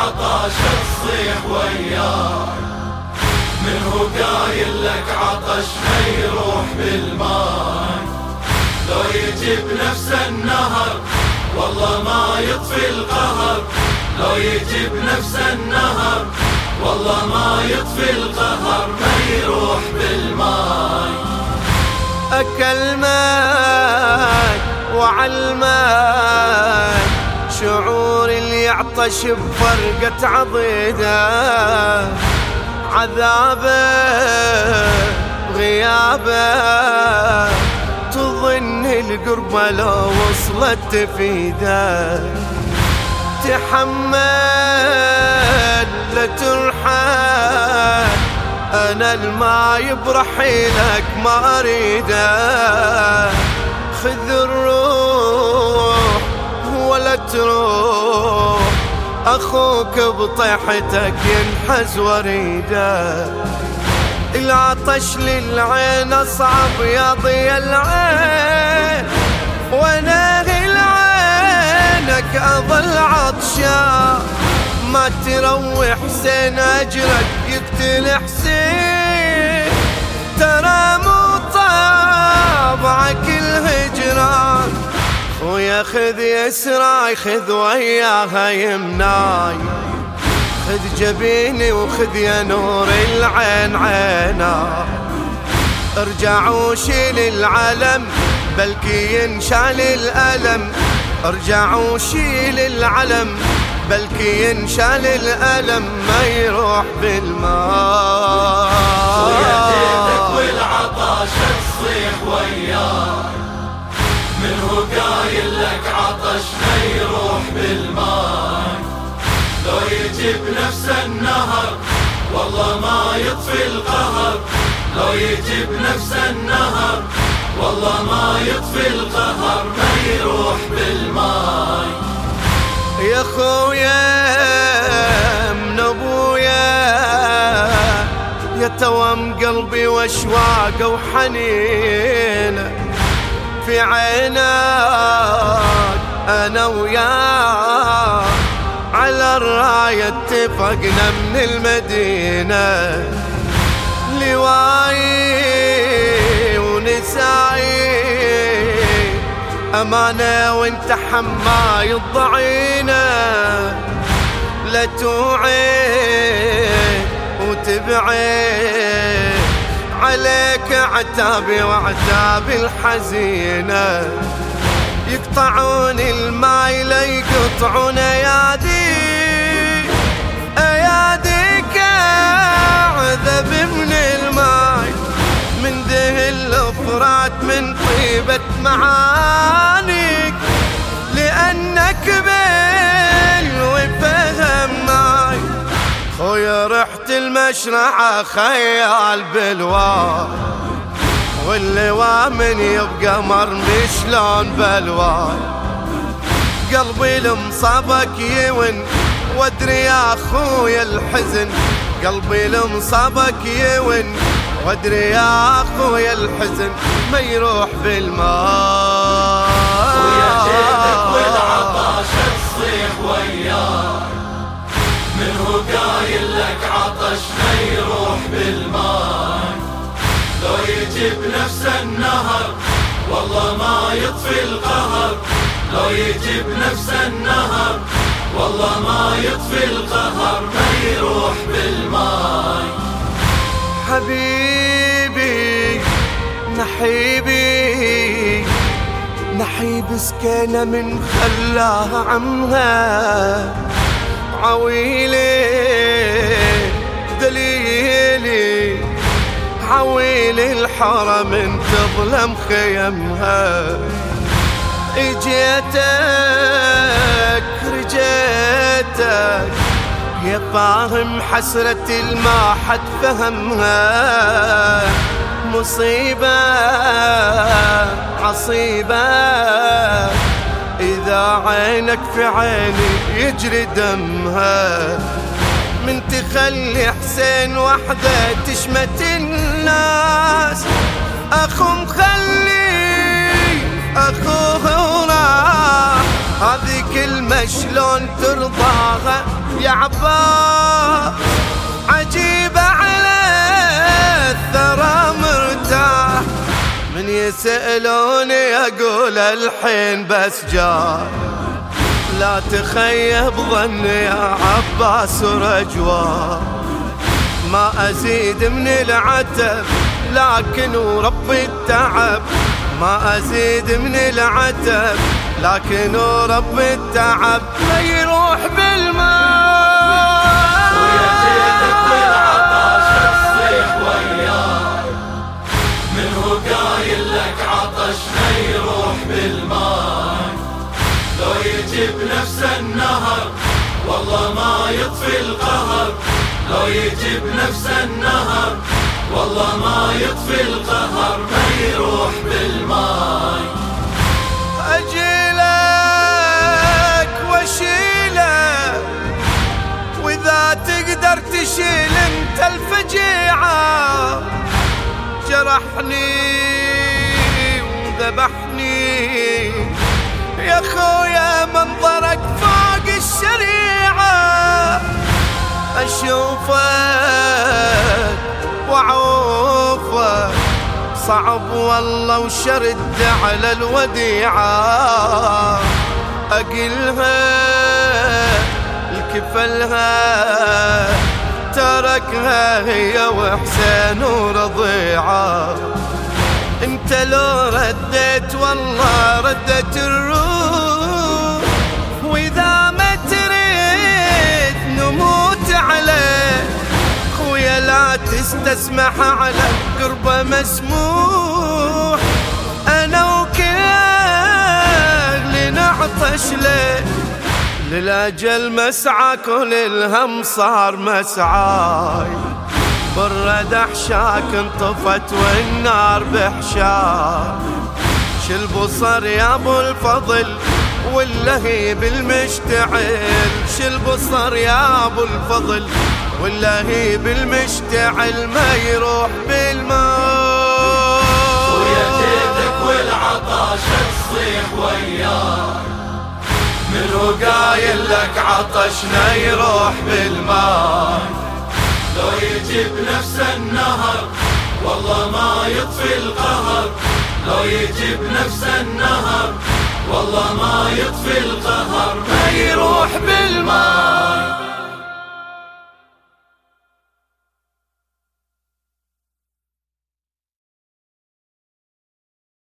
عطاش تصيح وياك من هو قايل لك عطش ما يروح بالماي؟ لو يجي بنفس النهر والله ما يطفي القهر. لو يجي بنفس النهر والله ما يطفي القهر. ما يروح بالماي. أكلمك وعلمك شعور اللي يعطش بفرقة عضيدة. عذابة غيابة. تظن القربة لو وصلت تفيده. تحمل لا ترحل أنا الماي برحيلك ما أريده. تروح أخوك بطيحتك ينحز وريده. العطش للعين أصعب يا ضي العين وأنا لعينك أظل عطشان ما تروح حسين أجرك يقتل حسين ترى مو طابعك خذ يسراي خذ وياها يمناي. خذ جبيني وخذ يا نور العين عينا ارجع وشيل العلم بلكي ينشال الألم. ارجع وشيل العلم بلكي ينشال الألم. ما يروح بالماء. ويا والعطاش تصيح وياك هو قايل لك عطش ما يروح بالماء لو يجي بنفس النهر والله ما يطفي القهر لو يجي بنفس النهر والله ما يطفي القهر ما يروح بالماي يا خويا من أبويا يا توام قلبي وأشواقه وحنينه. في عينك أنا وياك. على الراية اتفقنا من المدينة. لواي ونساي أمانة وانت حماي الضعينة. لا توعي وتبعي. عليك عتابي وعتابي الحزينة. يقطعون الماي لا يقطعون أيادي اياديك عذب من الماي من ده الافرات من طيبة معانيك رحت المشرعة خيال بالوار واللواء من يبقى مرمي شلون بلواي قلبي لمصابك يون وادري يا اخويا الحزن. قلبي لمصابك يون وادري يا اخويا الحزن. ما يروح بالماء. ويا جيتك والعطاش تصيح وياك عطش ما يروح بالماي. لو يجي بنفس النهر والله ما يطفي القهر. لو يجي بنفس النهر والله ما يطفي القهر. ما يروح بالماي. حبيبي نحيبي نحيب سكينة من خلاها عمها. عويلي عويلي الحرم تظلم خيمها. اجيتك رجيتك يا فاهم حسرة الما حد فهمها. مصيبة عصيبة. إذا عينك في عيني يجري دمها. من تخلي حسين وحدة تشمت الناس. أخو مخلي أخوه راح هذه كلمة شلون ترضاها يا عباس عجيبة على الثرى مرتاح من يسألوني أقول الحين بس جاي لا تخيب ظني يا عباس رجوان ما أزيد من العتب لكن وربي التعب. ما أزيد من العتب لكن وربي التعب. ما يروح بالماء. يطفي القهر لو يجي بنفس النهر والله ما يطفي القهر ما يروح بالماي. أجيلك واشيلك وإذا تقدر تشيل أنت الفجيعة. جرحني وذبحني يا خويا منظرك أشوفك وعوفك صعب والله وشرد على الوديعة. أقلها الكفلها تركها هي وحسين ورضيعة. انت لو رديت والله ردت الروح. لا تستسمح على قربه مسموح. أنا وكل نعطش لك للأجل مسعاك وللهم صار مسعاي. برد أحشاك انطفت والنار بحشاك. شل بصر يا أبو الفضل واللهيب المشتعل. شل بصر يا أبو الفضل واللهيب المشتعل ما يروح بالماء ويجيتك والعطاش تصيح وياك. من هو قايل لك عطشنا يروح بالماء لو يجي بنفس النهر والله ما يطفي القهر. لو يجي بنفس النهر والله ما يطفي القهر. ما يروح بالماء